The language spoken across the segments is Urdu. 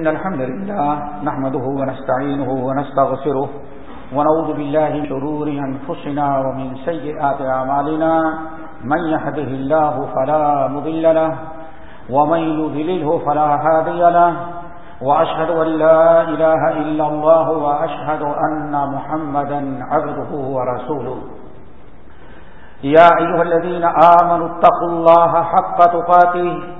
إن الحمد لله نحمده ونستعينه ونستغفره ونعوذ بالله من شرور أنفسنا ومن سيئات أعمالنا من يهده الله فلا مضل له ومن يذلله فلا هادي له وأشهد أن لا إله إلا الله وأشهد أن محمدا عبده ورسوله يا أيها الذين آمنوا اتقوا الله حق تقاته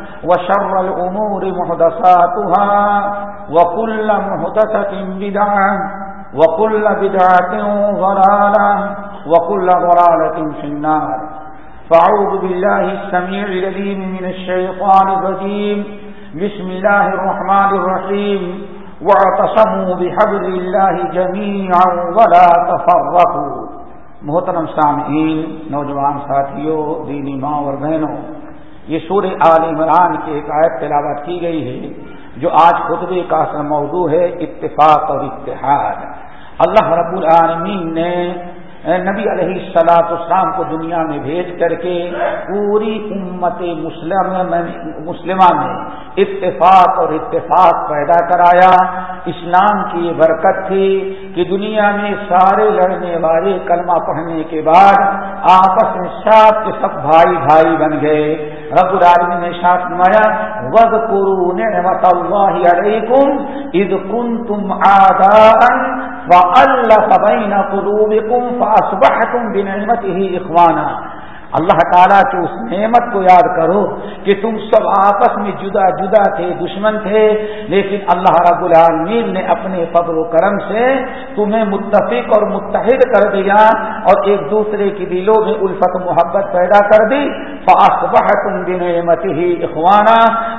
وشر الأمور محدثاتها وكل محدثة بدعة وكل بدعة ضلالة وكل ضلالة في النار. فأعوذ بالله السميع لليم من الشيطان الرجيم. بسم الله الرحمن الرحيم. واعتصموا بحبل الله جميعا ولا تفرقوا. محترم سامعین، نوجوان ساتھیوں، دینی ماں اور بہنوں یہ سور عال عمران کی ایک آیت تلاوت کی گئی ہے، جو آج خطبے کا اصل موضوع ہے، اتفاق اور اتحاد۔ اللہ رب العالمین نے نبی علیہ السلاط اسلام کو دنیا میں بھیج کر کے پوری امت مسلمہ میں اتفاق اور اتفاق پیدا کرایا۔ اسلام کی یہ برکت تھی کہ دنیا میں سارے لڑنے والے کلمہ پڑھنے کے بعد آپس میں سب کے سب بھائی بھائی بن گئے۔ رب العالمین نے ساتھ نمایا وز قرو نعمت اللہ علیکم اد کن تم آدان و اللہ بین قلوبکم فاصبحتم بنعمته اخوانا اللہ تعالیٰ کی اس نعمت کو یاد کرو کہ تم سب آپس میں جدا جدا تھے، دشمن تھے، لیکن اللہ رب العالمین نے اپنے فضل و کرم سے تمہیں متفق اور متحد کر دیا اور ایک دوسرے کی دلوں میں الفت محبت پیدا کر دی۔ فاصبح تم بنعمت ہی اخوانا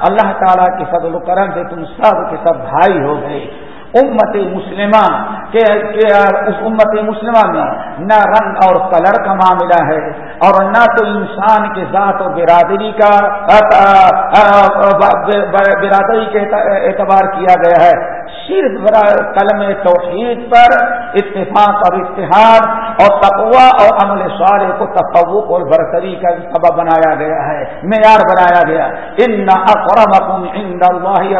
اللہ تعالیٰ کے فضل و کرم سے تم سب کے سب بھائی ہو گئے۔ امت مسلمہ کہ اس امت مسلمہ میں نہ رنگ اور کلر کا معاملہ ہے اور نہ تو انسان کے ذات و برادری کا برادری کے اعتبار کیا گیا ہے۔ صرف قلم توحید پر اتفاق اور اتحاد اور تقوا اور عمل سارے کو تفوق اور برتری کا سبب بنایا گیا ہے، معیار بنایا گیا۔ ان اقربکم عند اللہ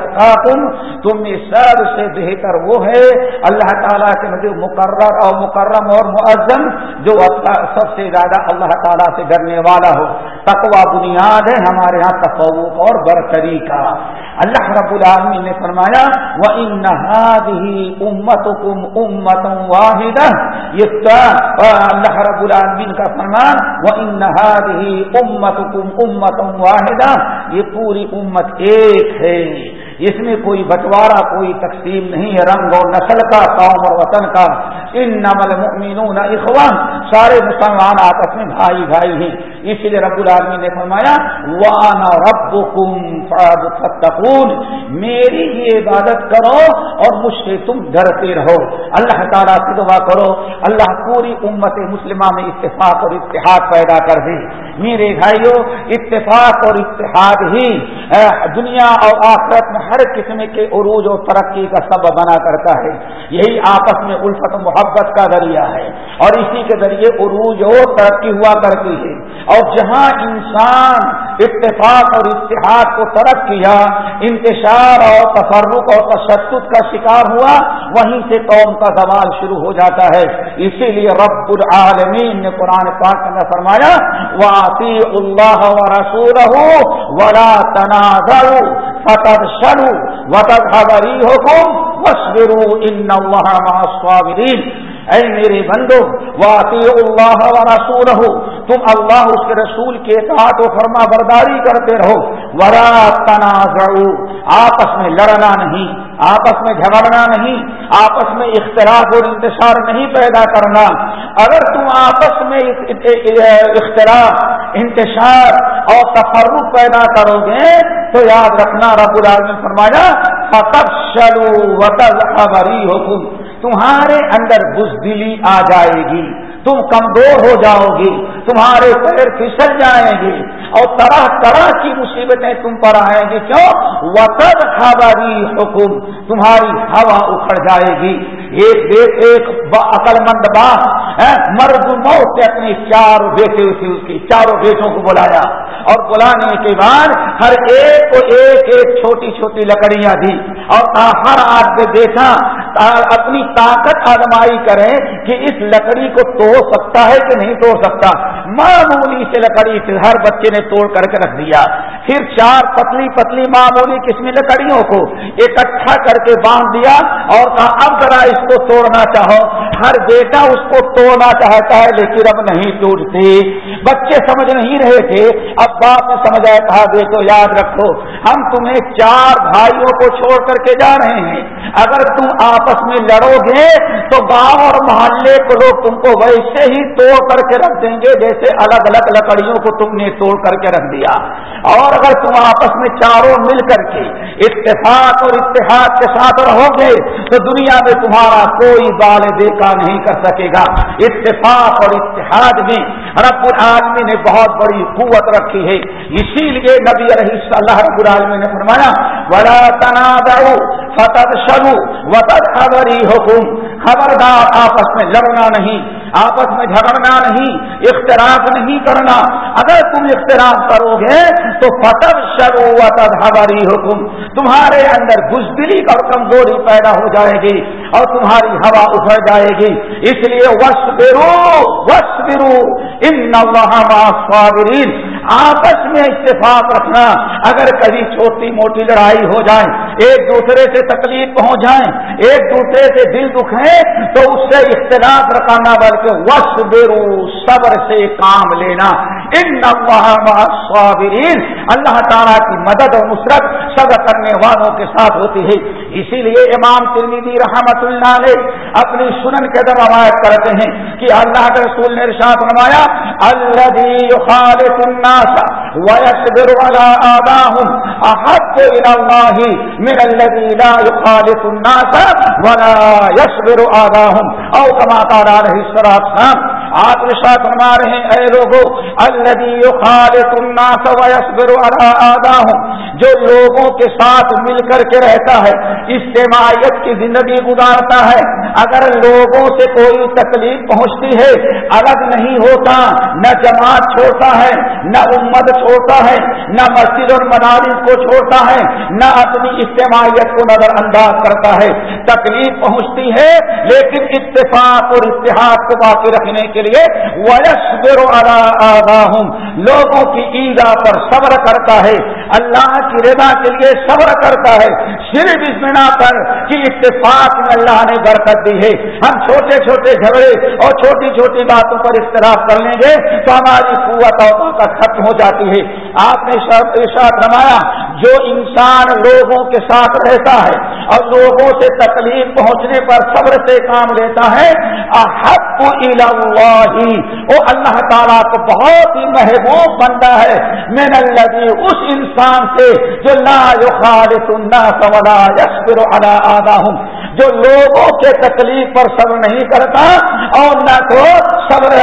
تم میں سب سے بہتر وہ ہے اللہ تعالیٰ کے نبی مقرر اور مکرم اور معظم جو سب سے زیادہ اللہ تعالیٰ سے ڈرنے والا ہو۔ تقوا بنیاد ہے ہمارے یہاں تفوق اور برتری کا۔ اللہ رب العالمین نے فرمایا وہ ان امت کم امت واحد یہ اللہ رب العالمین کا فرمان وہ ان امت کم امت واحدہ یہ پوری امت ایک ہے۔ اس میں کوئی بٹوارا، کوئی تقسیم نہیں ہے۔ رنگ اور نسل کا، قوم اور وطن کا۔ ان نمل مؤمنون اخوان سارے مسلمان آپس میں بھائی بھائی ہیں۔ اس لیے رب العالمین نے فرمایا وانا ربکم میری ہی عبادت کرو اور مجھ سے تم ڈرتے رہو۔ اللہ تعالیٰ سے دعا کرو، اللہ پوری امت مسلمہ میں اتفاق اور اتحاد پیدا کر دے۔ میرے بھائیوں اتفاق اور اتحاد ہی دنیا اور آخرت میں ہر قسم کے عروج و ترقی کا سبب بنا کرتا ہے۔ یہی آپس میں الفت محبت کا ذریعہ ہے۔ اور اسی کے ذریعے عروج و ترقی ہوا کرتی ہے۔ اور جہاں انسان اتفاق اور اتحاد کو ترک کیا، انتشار اور تفرق اور تشدد کا شکار ہوا، وہیں سے قوم کا زوال شروع ہو جاتا ہے۔ اسی لیے رب العالمین نے قرآن پاک میں فرمایا واسی اللہ و رسول ولا تنازع فتح شروع وطب خبری حکم وسبرو ان مع الصابرین اے میرے بندو واقع اللہ و رسول ہو تم اللہ، اس کے رسول کے اطاعت و فرما برداری کرتے رہو۔ ورا تنازع آپس میں لڑنا نہیں، آپس میں جھگڑنا نہیں، آپس میں اختلاف اور انتشار نہیں پیدا کرنا۔ اگر تم آپس میں اختلاف، انتشار اور تفرق پیدا کرو گے، تو یاد رکھنا رب العالمین فرمایا فتب شلو وطل خبری ہو تم تمہارے اندر بزدلی آ جائے گی تم کمزور ہو جاؤ گی تمہارے پیر پھسل جائیں گے اور طرح طرح کی مصیبتیں تم پر آئیں گی کیوں؟ وطد خبری حکم تمہاری ہوا اکھڑ جائے گی۔ ایک ایک عقل مند باپ مرد موت اپنی چار بیٹے تھے اس کی چاروں بیٹوں کو بلایا۔ اور بلانے کے بعد ہر ایک کو ایک ایک چھوٹی چھوٹی لکڑیاں دی۔ اور ہر آدمی دیکھا اپنی طاقت آزمائی کریں کہ اس لکڑی کو توڑ سکتا ہے کہ نہیں توڑ سکتا۔ معمولی سے لکڑی سے ہر بچے نے توڑ کر کے رکھ دیا۔ پھر چار پتلی پتلی معمولی قسم لکڑیوں کو اکٹھا کر کے باندھ دیا اور کہا، اب ذرا اس کو توڑنا چاہو۔ ہر بیٹا اس کو توڑنا چاہتا ہے، لیکن اب نہیں ٹوٹتی بچے سمجھ نہیں رہے تھے۔ اب باپ نے سمجھا کہا، بیٹو، یاد رکھو، ہم تمہیں چار بھائیوں کو چھوڑ کر کے جا رہے ہیں۔ اگر تم آپس میں لڑو گے تو گاؤں اور محلے کو لوگ تم کو ویسے ہی توڑ کر کے رکھ دیں گے۔ جیسے الگ الگ لکڑیوں کو تم نے توڑ کر کے رکھ دیا۔ اور اگر تم آپس میں چاروں مل کر کے اتفاق اور اتحاد کے ساتھ رہو گے، تو دنیا میں تمہارا کوئی بال دیکھا نہیں کر سکے گا۔ اتفاق اور اتحاد میں رب العالمی نے بہت بڑی قوت رکھی ہے۔ اسی لیے نبی علیہ اللہ رب العالمی نے فرمایا بڑا تنا فتح شروع وطد خبری حکم خبردار آپس میں لڑنا نہیں۔ آپس میں جھگڑنا نہیں اختراف نہیں کرنا۔ اگر تم اختراف کرو گے تو فتح شروع وطد خبری حکم تمہارے اندر بزدلی اور کمزوری پیدا ہو جائے گی اور تمہاری ہوا اٹھ جائے گی۔ اس لیے وش برو وش برو ان صابرین آپس میں اتفاق رکھنا۔ اگر کبھی چھوٹی موٹی لڑائی ہو جائے ایک دوسرے سے تکلیف پہنچ جائیں ایک دوسرے سے دل دکھیں تو اس سے اختلاف رکھانا بلکہ وش بیرو صبر سے کام لینا۔ ان صابرین اللہ تعالیٰ کی مدد اور نصرت صبر کرنے والوں کے ساتھ ہوتی ہے۔ اسی لیے امام ترمیدی رحمت اللہ نے اپنی سنن کے در روایت کرتے ہیں کہ اللہ کے رسول نے ارشاد نمایا اللہ الناس ويصبر على آباهم أحب إلى الله من من الذي لا يخالف الناس ولا يصبر آذاهم أو كما قال عليه الصلاة والسلام، آپ رشا فرما رہے ہیں، اے لوگو، الذي خالق الناس ويصبر على آباهم. جو لوگوں کے ساتھ مل کر کے رہتا ہے اجتماعیت کی زندگی گزارتا ہے اگر لوگوں سے کوئی تکلیف پہنچتی ہے، الگ نہیں ہوتا، نہ جماعت چھوڑتا ہے، نہ امت چھوڑتا ہے، نہ مسجد اور مدارس کو چھوڑتا ہے، نہ اپنی اجتماعیت کو نظر انداز کرتا ہے۔ تکلیف پہنچتی ہے، لیکن اتفاق اور اتحاد کو باقی رکھنے کے لیے لوگوں کی ایزا پر صبر کرتا ہے، اللہ کی رضا کے لیے صبر کرتا ہے۔ صرف اس بنا پر کہ اتفاق میں اللہ نے برکت دی ہے ہم چھوٹے چھوٹے جھگڑے اور چھوٹی چھوٹی باتوں پر اختلاف کر لیں گے تو ہماری قوت اور طاقت ختم ہو جاتی ہے۔ آپ نے ارشاد رمایا جو انسان لوگوں کے ساتھ رہتا ہے اور لوگوں سے تکلیف پہنچنے پر صبر سے کام لیتا ہے، احب اللہ۔ وہ اللہ تعالیٰ کو بہت ہی محبوب بنتا ہے۔ میں نے اس انسان سے جو لا خالص الناس ولا يصبر على آداهم جو لوگوں کے تکلیف پر صبر نہیں کرتا اور نہ تو صبر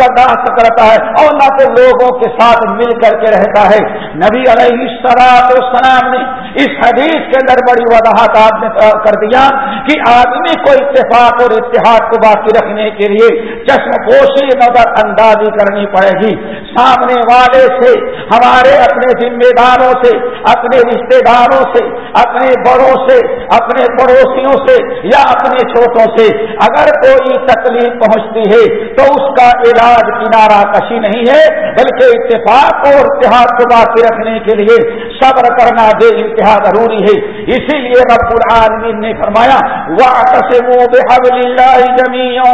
برداشت کرتا ہے اور نہ تو لوگوں کے ساتھ مل کر کے رہتا ہے۔ نبی علیہ السلام نے اس حدیث کے اندر بڑی وضاحت آپ نے کر دیا کہ آدمی کو اتفاق اور اتحاد کو باقی رکھنے کے لیے چشم پوشی نظر اندازی کرنی پڑے گی۔ سامنے والے سے، ہمارے اپنے ذمہ داروں سے، اپنے رشتے داروں سے، اپنے بڑوں سے، اپنے پڑوسی پڑوسیوں سے یا اپنے چھوٹوں سے اگر کوئی تکلیف پہنچتی ہے تو اس کا علاج کنارہ کشی نہیں ہے، بلکہ اتفاق اور اتحاد کو باقی رکھنے کے لیے صبر کرنا بے انتہا ضروری ہے۔ اسی لیے رب العالمین نے فرمایا، واعتصموا بحبل الله جميعا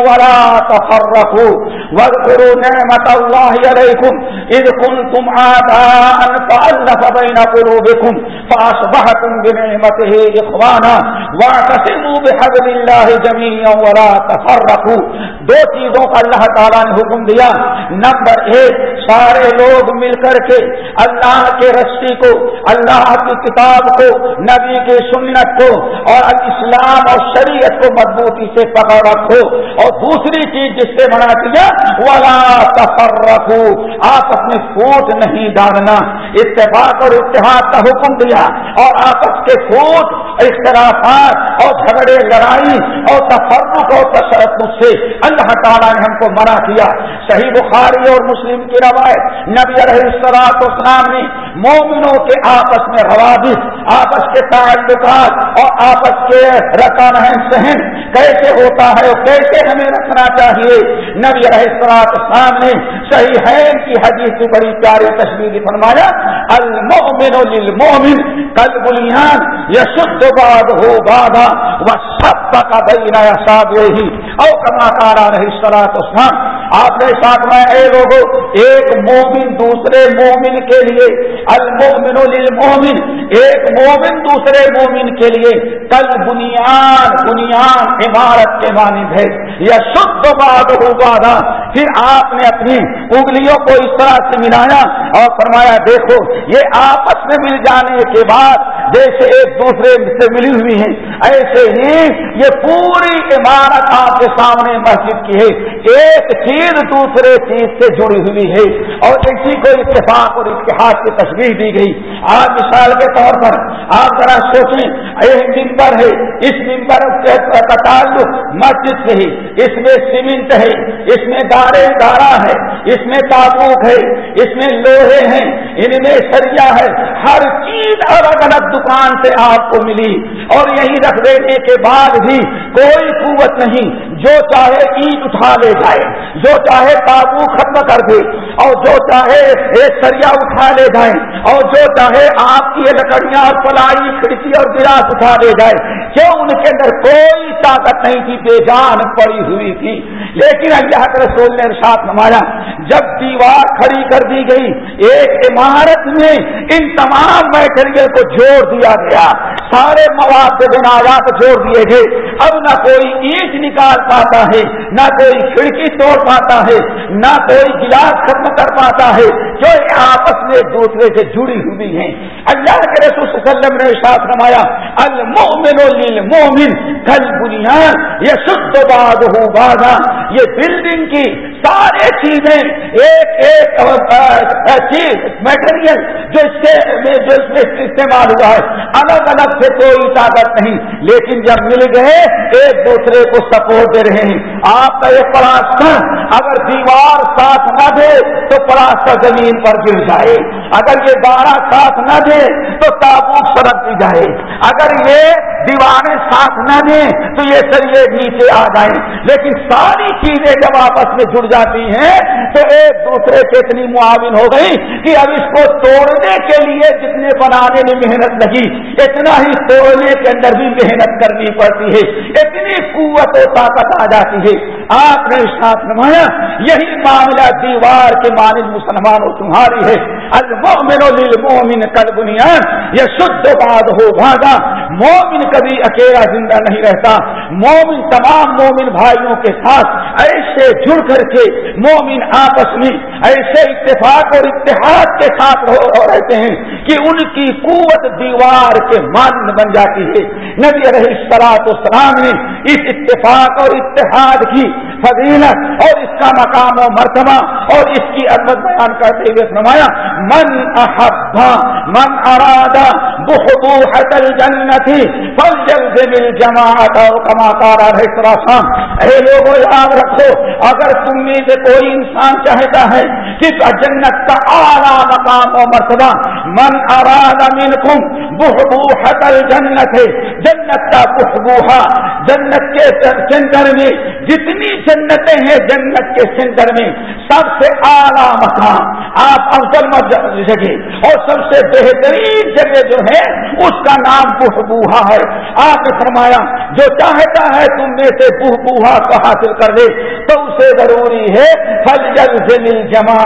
ولا تفرقوا واعتصموا بحبل الله جميعا ولا تفرقوا۔ دو چیزوں کا اللہ تعالیٰ نے حکم دیا۔ نمبر ایک، سارے لوگ مل کر کے اللہ کے رسی کو، اللہ کی کتاب کو، نبی کی سنت کو اور اسلام اور شریعت کو مضبوطی سے پکڑ رکھو۔ اور دوسری چیز جس سے منع کیا ولا تفر رکھو آپس میں فوٹ نہیں ڈالنا۔ اتفاق اور اتحاد کا حکم دیا اور آپس کے فوٹ اختلافات اور جھگڑے، لڑائی اور تفرق اور تشرف سے اللہ تعالیٰ نے ہم کو منع کیا۔ صحیح بخاری اور مسلم کی روایت، نبی علیہ السلاط اسلام نے مومنوں کے آپس میں روابط آپس کے تعلقات اور آپس کے رکا رہن سہن کیسے ہوتا ہے اور کیسے ہمیں رکھنا چاہیے؟ نبی علیہ السلاط نے صحیح ہے کی حدیث کی بڑی پیاری تصویر فرمایا المومن للمومن کل بلیان یشد باد ہو بادہ وہ سب کا بہنا ساتھ ہی او کما کارا رہی سلاط اسلام آپ نے ساتھ میں اے لوگوں ایک مومن دوسرے مومن کے لیے المومن للمومن ایک مومن دوسرے مومن کے لیے، کل بنیاد بنیاد عمارت کے مانند ہے۔ یا شدھ باد ہوگا پھر آپ نے اپنی انگلیوں کو اس طرح سے ملایا اور فرمایا، دیکھو، یہ آپس میں مل جانے کے بعد جیسے ایک دوسرے سے ملی ہوئی ہیں، ایسے ہی یہ پوری عمارت آپ کے سامنے مسجد کی ہے۔ ایک چیز دوسرے چیز سے جڑی ہوئی ہے اور اسی کو اتفاق اور اتحاد کی تصویر دی گئی۔ آج مثال کے طور پر آپ ذرا سوچیں، ایک ممبر ہے، اس ممبر کا تعلق مسجد سے ہی، اس میں سیمنٹ ہے، اس میں دارے دارا ہے، اس میں تابوک ہے، اس میں لوہے ہیں، ان میں سریا ہے۔ ہر چیز الگ الگ دکان سے آپ کو ملی اور یہی رکھ دینے کے بعد بھی کوئی قوت نہیں۔ جو چاہے اینٹ اٹھا لے جائے، جو چاہے تابو ختم کر دے اور جو چاہے ایک سریا اٹھا لے جائے اور جو چاہے آپ کی لکڑیاں اور پلائی، کھڑکی اور گلاس اٹھا لے جائے۔ کیوں؟ ان کے اندر کوئی طاقت نہیں تھی، بے جان پڑی ہوئی تھی۔ لیکن اللہ کے رسول نے ارشاد نمایا جب دیوار کھڑی کر دی گئی، ایک عمارت میں ان تمام میٹریل کو جوڑ دیا گیا۔ سارے مواد کے بنایات جوڑ دیے گئے۔ اب نہ کوئی اینٹ نکال پاتا ہے، نہ کوئی کھڑکی توڑ پاتا ہے، نہ کوئی گلاس ختم کر پاتا ہے۔ جو آپس میں ایک دوسرے سے جڑی ہوئی ہیں۔ اللہ کے رسول صلی اللہ علیہ وسلم نے ساتھ نمایا المومن للمومن کل بنیاد یہ شدھ باد ہو بادا یہ بلڈنگ کی سارے چیزیں، ایک ایک چیز میٹیریل جو اس سے جو اس میں استعمال ہوا ہے۔ الگ الگ سے کوئی طاقت نہیں، لیکن جب مل گئے، ایک دوسرے کو سپورٹ دے رہے ہیں۔ آپ کا یہ پلاسٹر اگر دیوار ساتھ نہ دے، تو پلاسٹر زمین پر گر جائے۔ اگر یہ بارہ ساتھ نہ دے، تو تابوت سڑک دی جائے۔ اگر یہ دیواریں ساتھ نہ دیں، تو یہ سریے نیچے آ جائیں۔ لیکن ساری چیزیں جب آپس میں جڑ جاتی ہیں، تو ایک دوسرے سے اتنی معاون ہو گئی کہ اب اس کو توڑنے کے لیے جتنے بنانے میں محنت لگی، اتنا ہی توڑنے کے اندر بھی محنت کرنی پڑتی ہے۔ اتنی قوت و طاقت آ جاتی ہے۔ آپ نے ساتھ نمایا یہی معاملہ دیوار کے مانند مسلمانوں تمہاری ہے۔ المومن للمومن کل بنیاد یہ شدھ باد ہو بھاگا۔ مومن کبھی اکیلا زندہ نہیں رہتا۔ مومن تمام مومن بھائیوں کے ساتھ ایسے جڑ کر کے مومن آپس میں ایسے اتفاق اور اتحاد کے ساتھ رہتے ہیں کہ ان کی قوت دیوار کے مان بن جاتی ہے۔ نبی رہی سلاط اسلام نے اس اتفاق اور اتحاد کی فضیلت اور اس کا مقام و مرتبہ اور اس کی عدمت بیان کرتے ہوئے فرمایا، من احبا من ارادہ بحبوحت الجنتی فلجل مل جماعت اور کما کارا رہے اے لوگوں یاد رکھو، اگر تم میں سے کوئی انسان چاہتا ہے کہ جنت کا اعلیٰ مقام و مرتبہ، من اراد منکم بحبو حتل جنت ہے جنت کا بحبوہا جنت کے سینٹر میں جتنی جنتیں ہیں جنت کے سینٹر میں سب سے اعلیٰ مقام آپ افضل جگہ اور سب سے بہترین جگہ جو ہے اس کا نام بحبوہا ہے۔ آپ نے فرمایا، جو چاہتا ہے تم میں سے بحبوہا کو حاصل کر دے تو اسے ضروری ہے پھل جل سے مل جمع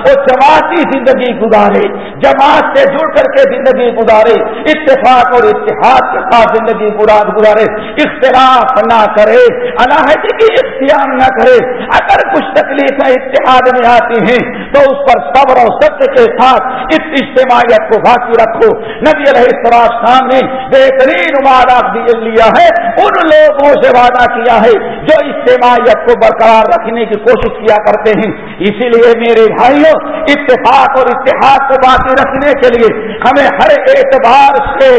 وہ جماعتی زندگی گزارے۔ جماعت سے جڑ کر کے زندگی گزارے۔ اتفاق اور اتحاد کے ساتھ زندگی گزارے۔ اختلاف نہ کرے علاحدگی کی اختیار نہ کرے۔ اگر کچھ تکلیفیں اتحاد میں آتی ہیں، تو اس پر صبر اور ستیہ کے ساتھ اس اجتماعیت کو باقی رکھو۔ نبی علیہ السلام نے بہترین وعدہ لیا ہے۔ ان لوگوں سے وعدہ کیا ہے جو اجتماعیت کو برقرار رکھنے کی کوشش کیا کرتے ہیں۔ اسی لیے میرے بھائیوں، اتفاق اور اتحاد کو باقی رکھنے کے لیے ہمیں ہر اعتبار سے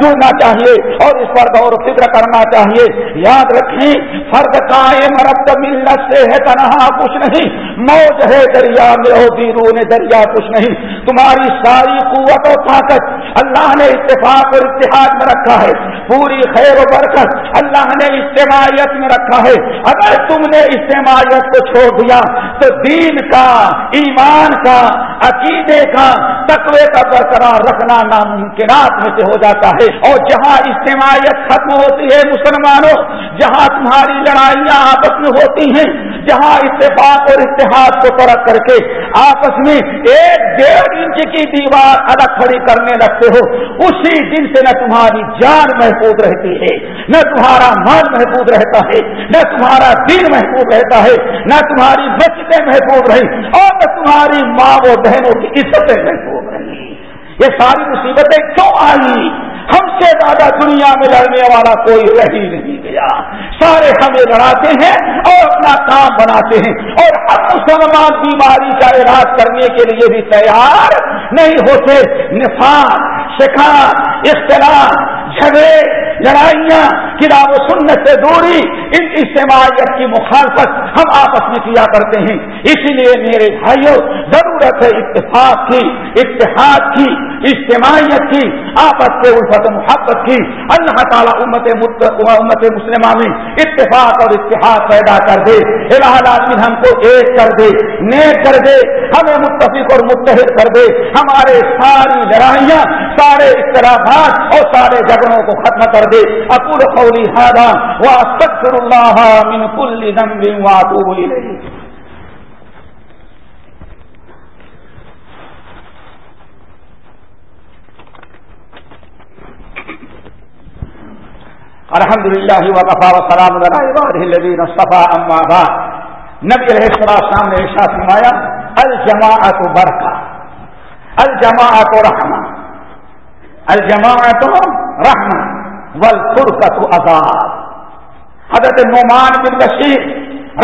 جڑنا چاہیے اور اس پر غور و فکر کرنا چاہیے۔ یاد رکھیں، فرد قائم رب ملت سے ہے تنہا کچھ نہیں۔ موج ہے دریا میں ہو بیرون دریا کچھ نہیں۔ تمہاری ساری قوت و طاقت اللہ نے اتفاق اور اتحاد میں رکھا ہے۔ پوری خیر و برکت اللہ نے اجتماعیت میں رکھا ہے۔ اگر تم نے اجتماعیت کو چھوڑ دیا، تو دین کا، ایمان کا، عقیدے کا، تقوی کا برقرار رکھنا ناممکنات میں سے ہو جاتا ہے۔ اور جہاں اجتماعیت ختم ہوتی ہے مسلمانوں، جہاں تمہاری لڑائیاں آپس میں ہوتی ہیں، جہاں اتفاق اور اتحاد کو ترک کر کے آپس میں ایک ڈیڑھ انچ کی دیوار الگ کھڑی کرنے لگتے ہو، اسی دن سے نہ تمہاری جان محفوظ رہتی ہے، نہ تمہارا مال محفوظ رہتا ہے، نہ تمہارا دل محفوظ رہتا ہے، نہ تمہاری بچتیں محفوظ رہی اور نہ تمہاری ماں و بہنوں کی عزتیں محفوظ رہی یہ ساری مصیبتیں کیوں آئی ہم سے زیادہ دنیا میں لڑنے والا کوئی رہ ہی نہیں گیا۔ سارے ہمیں لڑاتے ہیں اور اپنا کام بناتے ہیں، اور ہم مسلمان بیماری کا علاج کرنے کے لیے بھی تیار نہیں ہوتے۔ نفاق، شکار، اختلاف، جھگڑے لڑائیاں، کتاب و سنت سے دوری، ان اجتماعیت کی مخالفت ہم آپس میں کیا کرتے ہیں؟ اسی لیے میرے بھائیوں ضرورت ہے اتفاق کی، اتحاد کی، اجتماعیت کی، آپس کے الفت محبت کی۔ اللہ تعالیٰ امت امت مسلمہ میں اتفاق اور اتحاد پیدا کر دے۔ العالمین ہم کو ایک کر دے، نیک کر دے، ہمیں متفق اور متحد کر دے۔ ہمارے ساری لڑائیاں سارے اختلافات اور سارے جھگڑوں کو ختم کر دے۔ اکول قولی ہارا واستغفر اللہ من کل ذنب واتوب الیہ۔ الحمد للہ وقفا وسلام الذین اصطفى اما بعد۔ نبی علیہ السلام نے ارشاد فرمایا، الجماعت برکہ، الجماعت رحمہ۔ الجماعت رحمہ والفرقت عذاب حضرت نعمان بن بشیر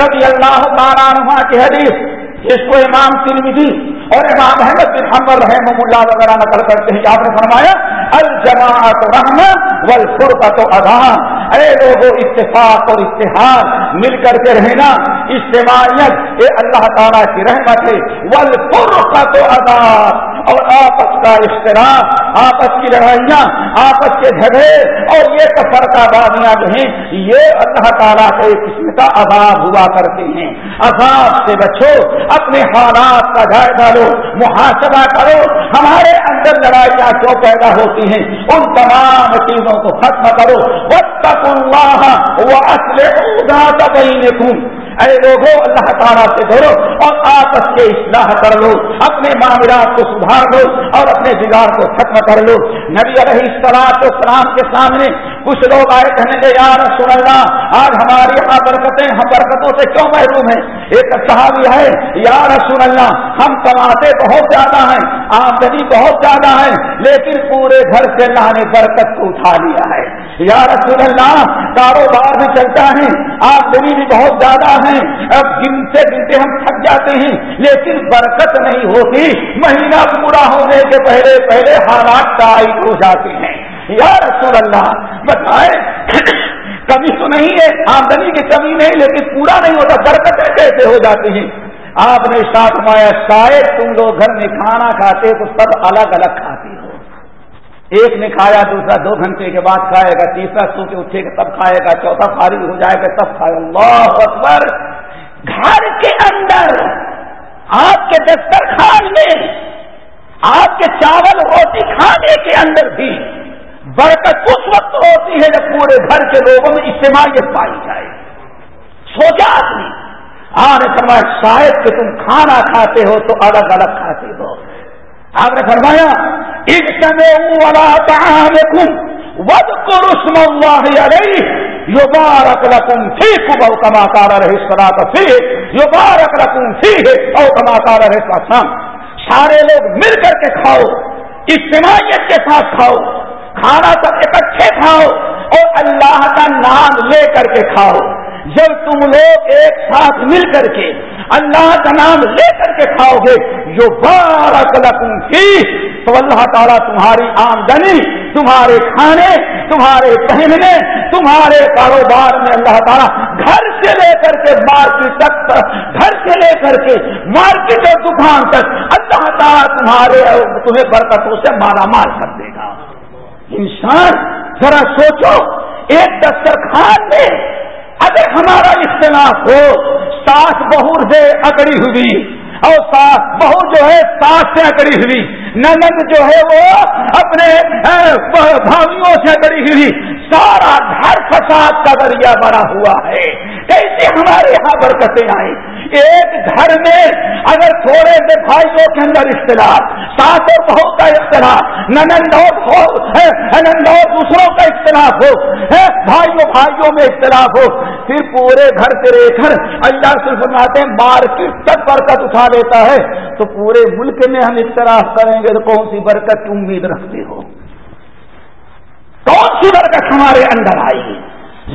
رضی اللہ تعالیٰ عنہ کی حدیث، جس کو امام ترمیدی اور امام احمد بن حمد رحم اللہ وغیرہ نقل کرتے ہیں، آپ نے فرمایا، الجماعت رحمہ والفرقت عذاب اے لوگوں اتفاق اور اتحاد، مل کر کے رہنا، اجتماعیت یہ اللہ تعالیٰ کی رحمت ہے والفرقت عذاب اور آپس کا اشتراک آپس کی لڑائیاں، آپس کے جھگڑے اور یہ کفر کا بادیاں جو ہیں یہ اللہ تعالیٰ کے قسم کا عذاب ہوا کرتے ہیں۔ عذاب سے بچو، اپنے حالات کا جائزہ لو، محاسبہ کرو۔ ہمارے اندر لڑائیاں کیوں پیدا ہوتی ہیں، ان تمام چیزوں کو ختم کرو۔ وقت اللہ وہ اصل اے لوگوں، اللہ تعالیٰ سے ڈرو اور آپس کے اصلاح کر لو، اپنے معاملات کو سدھار لو اور اپنے بگاڑ کو ختم کر لو۔ نبی علیہ السلام کے سامنے کچھ لوگ آئے کہنے کے یار سن اللہ، آج ہماری یہاں برکتیں ہم برکتوں سے کیوں محروم ہیں؟ ایک صحابی ہے یار سن اللہ، ہم کماتے بہت زیادہ ہیں، آمدنی بہت زیادہ ہے، لیکن پورے گھر سے اللہ نے برکت کو اٹھا لیا ہے۔ یا رسول اللہ، کاروبار بھی چلتا ہے، آمدنی بھی بہت زیادہ ہے، اب گنتے گنتے ہم تھک جاتے ہیں، لیکن برکت نہیں ہوتی، مہینہ پورا ہونے کے پہلے پہلے حالات ٹائٹ ہو جاتے ہیں۔ یا رسول اللہ، بتائیں، کمی تو نہیں ہے، آمدنی کی کمی نہیں، لیکن پورا نہیں ہوتا، برکتیں کیسے ہو جاتی ہیں؟ آپ نے ساتھ مایا شاید تم لوگ گھر میں کھانا کھاتے تو سب الگ الگ کھاتے ہو۔ ایک نے کھایا دوسرا دو گھنٹے کے بعد کھائے گا، تیسرا سو کے اٹھے گا، تب کھائے گا، چوتھا فارغ ہو جائے گا، تب کھائے۔ اللہ اکبر! گھر کے اندر، آپ کے دسترخوان میں، آپ کے چاول روٹی کھانے کے اندر بھی برکت اس وقت ہوتی ہے جب پورے گھر کے لوگوں میں اجتماعیت پائی جائے۔ سوچا آدمی۔ آپ نے فرمایا، شاید کہ تم کھانا کھاتے ہو تو الگ الگ کھاتے ہو۔ آپ نے فرمایا اس سمے والا یو بارک رقم فی کب کما رہے سنا تو یو بارک رقم فی ہے او کما رہے کا سارے لوگ مل کر کے کھاؤ، اجتماعیت کے ساتھ کھاؤ۔ کھانا سب اکٹھے کھاؤ اور اللہ کا نام لے کر کے کھاؤ۔ جب تم لوگ ایک ساتھ مل کر کے اللہ کا نام لے کر کے کھاؤ گے جو بارہ کلکم کی تو اللہ تعالیٰ تمہاری آمدنی، تمہارے کھانے، تمہارے پہننے، تمہارے کاروبار میں اللہ تعالیٰ گھر سے لے کر کے مارکیٹ تک، گھر سے لے کر کے مارکیٹ اور دکان تک اللہ تعالیٰ تمہارے تمہیں برکتوں سے مارا مار کر دے گا۔ انسان، ذرا سوچو، ایک دسترخوان میں اگر ہمارا اختلاف ہو، ساس بہور سے اکڑی ہوئی، اور ساس بہو جو ہے، ساس سے اکڑی ہوئی، نند جو ہے وہ اپنے بھائیوں سے اکڑی ہوئی، سارا گھر فساد کا ذریعہ بنا ہوا ہے۔ کیسے ہمارے یہاں برکتیں آئیں۔ ایک گھر میں اگر تھوڑے سے بھائیوں کے اندر اختلاف ساس اور بہو کا اختلاف ننند اور دوسروں کا اختلاف ہو بھائیوں بھائیوں میں اختلاف ہو، پھر پورے گھر سے رہ کر اللہ سے فرماتے ہیں، مارکیٹ تک برکت اٹھا لیتا ہے۔ تو پورے ملک میں ہم اختلاف کریں گے تو کون سی برکت امید رکھتے ہو؟ کون سی برکت ہمارے اندر آئی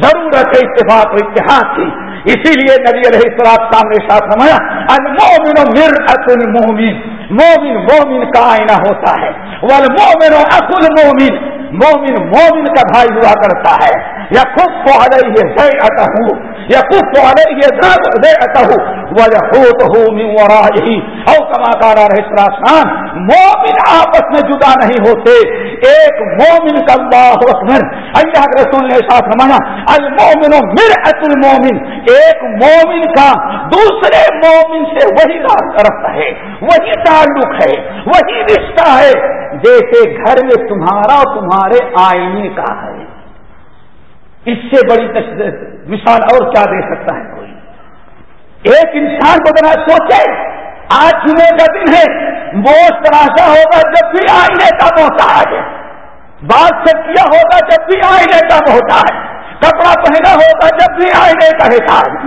ضرورت ہے اتفاق و اتحاد کی۔ اسی لیے نبی علیہ السلام سامنے ساتھ سمایا المومن مر اصل مومن مومن مومن کا آئینہ ہوتا ہے۔ والمومن اصل مومن مومن مومن کا بھائی ہوا کرتا ہے۔ یا خود تو علیہ ہے ہوں یا خود تو علیہ ہے ہوں او کما کارا رہے مومن آپس میں جدا نہیں ہوتے. ایک مومن کا اللہ اکبر، اللہ کے رسول نے ساتھ رمانا المومن مر المومن. ایک مومن کا دوسرے مومن سے وہی رکھتا ہے، وہی تعلق ہے، وہی رشتہ ہے، جیسے گھر میں تمہارا اور تمہارے آئینے کا ہے. اس سے بڑی مثال اور کیا دے سکتا ہے کوئی؟ ایک انسان کو ذرا سوچے، آج جمعے کا دن ہے موت تراشا ہوگا جب بھی آئینے کا موتا ہے بات سے کیا ہوگا جب بھی آئینے کا موتا ہے کپڑا پہنا ہوگا جب بھی آئینے کا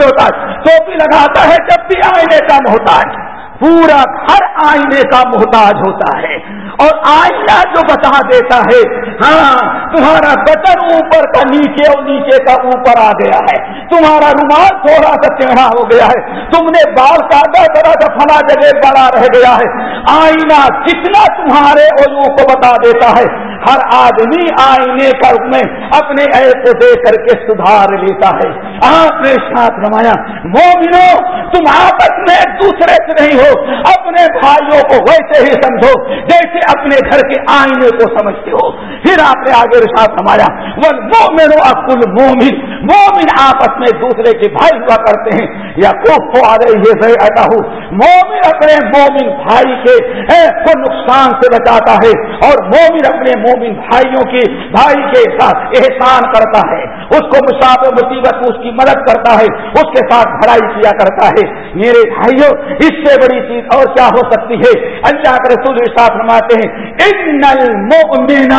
ہوتا ہے ٹوپی لگاتا ہے جب بھی آئینے کا محتاج پورا گھر آئینے کا محتاج ہوتا ہے۔ اور آئینہ جو بتا دیتا ہے ہاں تمہارا بٹن اوپر کا نیچے اور نیچے کا اوپر آ گیا ہے۔ تمہارا رومال تھوڑا سا ٹیڑھا ہو گیا ہے۔ تم نے بال کاٹا، ذرا سا فلا جگہ بڑا رہ گیا ہے۔ آئینہ کتنا تمہارے علو کو بتا دیتا ہے۔ ہر آدمی آئینے پر میں اپنے ایپ کو دے کر کے سدھار لیتا ہے۔ آپ نے ساتھ رمایا مومنو، تم آپس میں ایک دوسرے سے نہیں ہو، اپنے بھائیوں کو ویسے ہی سمجھو، جیسے اپنے گھر کے آئینے کو سمجھتے ہو۔ پھر آپ نے آگے رشاد سمایا وہ مومن اکل مومن مومن آپس میں دوسرے کے بھائی ہوا کرتے ہیں۔ یا کو آ رہی ہے ایسا ہوں مومن اپنے مومن بھائی کے کو نقصان سے بچاتا ہے اور مومن اپنے مومن بھائیوں کی بھائی کے ساتھ احسان کرتا ہے۔ اس کو مساف مصیبت اس کی مدد کرتا ہے، اس کے ساتھ بھلائی کیا کرتا ہے۔ میرے بھائیوں، اس سے بڑی چیز اور کیا ہو سکتی ہے؟ اللہ کے رسول ساتھ فرماتے ہیں، ان المؤمن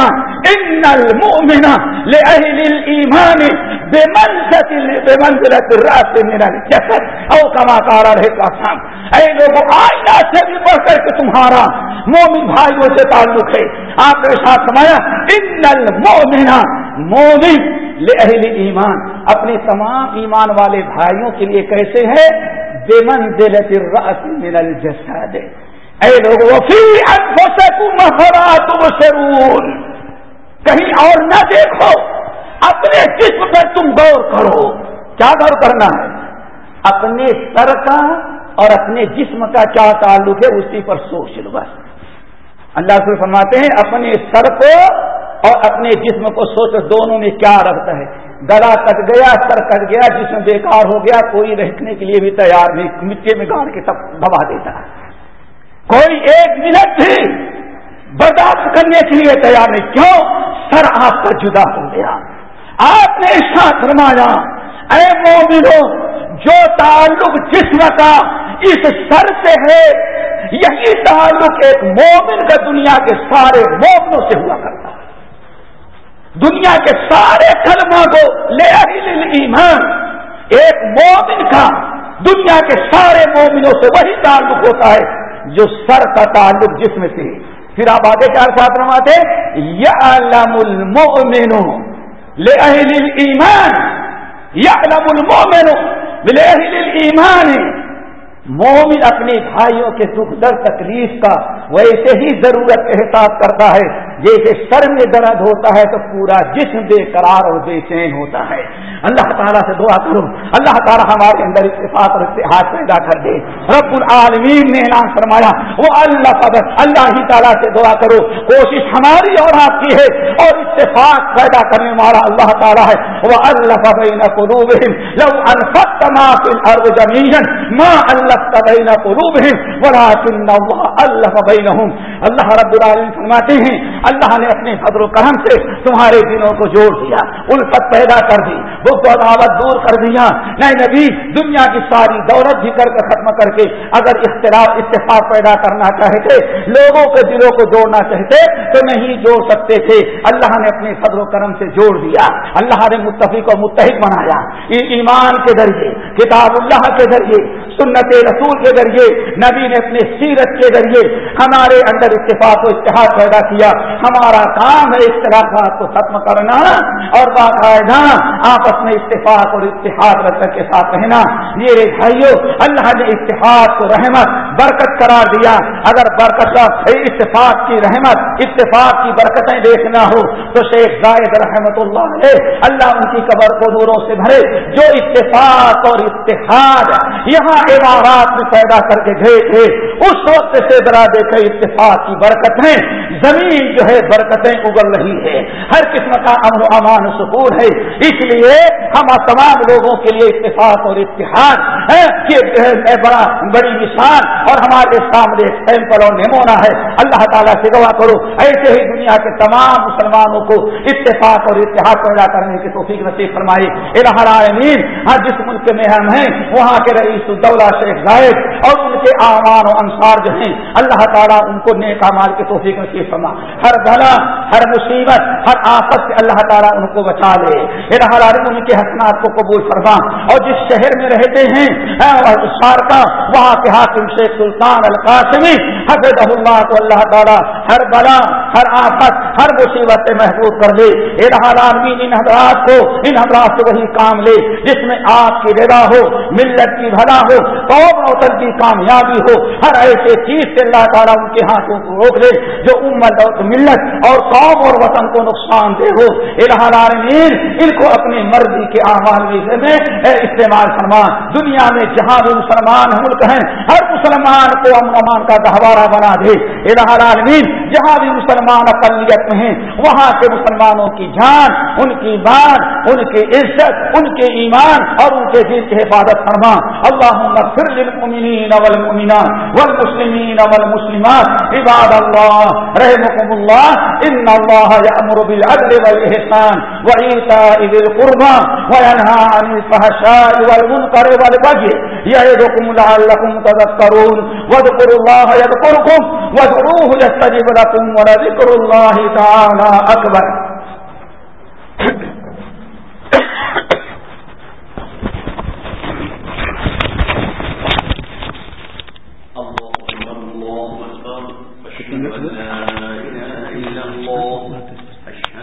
ان المؤمن لاهل الايمان بمنزله بمنزله الراس من الجسد او كما قال عليه السلام اے لوگوں، آئینہ سے بھی بڑھ کر کے تمہارا مومن بھائیوں سے تعلق ہے۔ آپ نے ساتھ سمایا ان المؤمن مومن لأہل ایمان اپنے تمام ایمان والے بھائیوں کے لیے کیسے ہے؟ بے منزلت الرأس من الجسد۔ اے لوگ کہیں اور نہ دیکھو، اپنے جسم پر تم غور کرو۔ کیا غور کرنا ہے؟ اپنے سر کا اور اپنے جسم کا کیا تعلق ہے؟ اسی پر سوچ لو بس۔ اللہ سے فرماتے ہیں، اپنے سر کو اور اپنے جسم کو سوچو دونوں میں کیا رکھتا ہے؟ گلا کٹ گیا، سر کٹ گیا، جسم بیکار ہو گیا، کوئی رکھنے کے لیے بھی تیار نہیں، مٹی میں گاڑ کے سب دبا دیتا ہے۔ کوئی ایک منٹ بھی برداشت کرنے کے لیے تیار نہیں۔ کیوں؟ سر آپ کا جدا ہو گیا۔ آپ نے ساتھ فرمایا، اے مومنو، جو تعلق جسم کا اس سر سے ہے، یہی تعلق ایک مومن کا دنیا کے سارے مومنوں سے ہوا کرتا ہے۔ دنیا کے سارے کلموں کو لے ایمان۔ ایک مومن کا دنیا کے سارے مومنوں سے وہی تعلق ہوتا ہے جو سر کا تعلق جسم سے پھر آپ آگے چار ساتھ رواتے یا المومن لے ایمان۔ یا المومن لے ایمان۔ مومن اپنے بھائیوں کے دکھ درد تکلیف کا ویسے ہی ضرورت احساس کرتا ہے۔ جیسے سر میں درد ہوتا ہے تو پورا جسم بے قرار اور بے چین ہوتا ہے۔ اللہ تعالیٰ سے دعا کرو۔ اللہ تعالیٰ ہمارے اندر اتفاق اور اتحاد پیدا کر دے۔ رب العالمین نے اعلان فرمایا، وہ اللہ قبر اللہ ہی تعالیٰ سے دعا کرو۔ کوشش ہماری اور آپ کی ہے اور اتفاق پیدا کرنے والا اللہ تعالیٰ ہے۔ وہ اللہ بین قلوبہم، لو انفقت ما فی الارض جميعا ما الفت بین قلوبہم ولكن الله الف بینہم۔ اللہ رب العالمین فرماتے ہیں، اللہ نے اپنے فضل و کرم سے تمہارے دلوں کو جوڑ دیا، الفت پیدا کر دی عداوت دور کر دیا۔ نہیں نبی، دنیا کی ساری دولت بھی کر کے ختم کر کے اگر اختلاف، اتفاق پیدا کرنا چاہتے، لوگوں کے دلوں کو جوڑنا چاہتے، تو نہیں جوڑ سکتے تھے۔ اللہ نے اپنے فضل و کرم سے جوڑ دیا۔ اللہ نے متفق و متحد بنایا۔ ایمان کے ذریعے، کتاب اللہ کے ذریعے، سنت رسول کے ذریعے، نبی نے اپنے سیرت کے ذریعے ہمارے اندر اتفاق و اتحاد پیدا کیا، ہمارا کام ہے اختلافات کو ختم کرنا اور باقاعدہ آپس میں اتفاق اور اتحاد رکھ کے ساتھ رہنا۔ میرے بھائیوں اللہ نے اتحاد کو رحمت، برکت قرار دیا۔ اگر برکت اتفاق کی رحمت، اتفاق کی برکتیں دیکھنا ہو، تو شیخ زائد رحمت اللہ علیہ اللہ ان کی قبر کو نوروں سے بھرے۔ جو اتفاق اور اتحاد یہاں عبارات میں پیدا کر کے گئے تھے، اس وقت سے ذرا دیکھے اتفاق کی برکتیں، زمین جو ہے برکتیں اگل رہی ہے۔ ہر قسم کا امن و امان سکون ہے۔ اس لیے ہم تمام لوگوں کے لیے اتفاق اور اتحاد ہے کہ بڑا، بڑی مثال اور ہمارے سامنے سیمپل اور نمونہ ہے۔ اللہ تعالیٰ سے دعا کرو۔ ایسے ہی دنیا کے تمام مسلمانوں کو اتفاق اور اتحاد پیدا کرنے کی توفیق نصیب فرمائی العالمین ہر جس ملک میں ہم ہیں، وہاں کے رئیس الدولہ شیخ زائد اور ان کے اعمان و انصار جو ہیں، اللہ تعالیٰ ان کو نیک مال کے توفیق نصیب فرما۔ ہر بھلا ہر مصیبت، ہر آفت سے اللہ تعالیٰ ان کو بچا لے۔ ان کے حسنات کو قبول فرما۔ اور جس شہر میں رہتے ہیں کا وہاں کے حاکم شیخ سلطان القاسمی حضرت اللہ کو اللہ تعالیٰ ہر بلا، ہر آفت، ہر مصیبت سے محفوظ کر لے۔ عالمین ان حضرات کو، ان حضرات سے وہی کام لے، جس میں آپ کی رضا ہو، ملت کی بھلا ہو، قوم وطن کی کامیابی ہو۔ ہر ایسے چیز سے اللہ تعالیٰ ان کے ہاتھوں روک لے جو امت اور ملت اور قوم اور وطن کو نقصان دے ہو۔ العالمین ان کو اپنی مرضی کے اعمال میں استعمال فرما دنیا میں جہاں بھی مسلمان ملک ہیں، ہر مسلمان کو امن امان کا گہوارہ بنا دے۔ العالمین جہاں بھی مسلمان اقلیت میں ہیں، وہاں کے مسلمانوں کی جان، ان کی بات، ان کی عزت، ان کے ایمان اور ان کے دل کی حفاظت فرما۔ اللہ للمؤمنین والمؤمنات والمسلمین والمسلمات، عباد اللہ رحمكم الله إن الله يأمر بالعدل والإحسان وإيتاء ذي القربى وينهى عن الفحشاء والمنكر والبغي يعظكم لعلكم تذكرون واذكروا الله يذكركم وادعوه يستجب لكم ولذكر الله تعالى أكبر.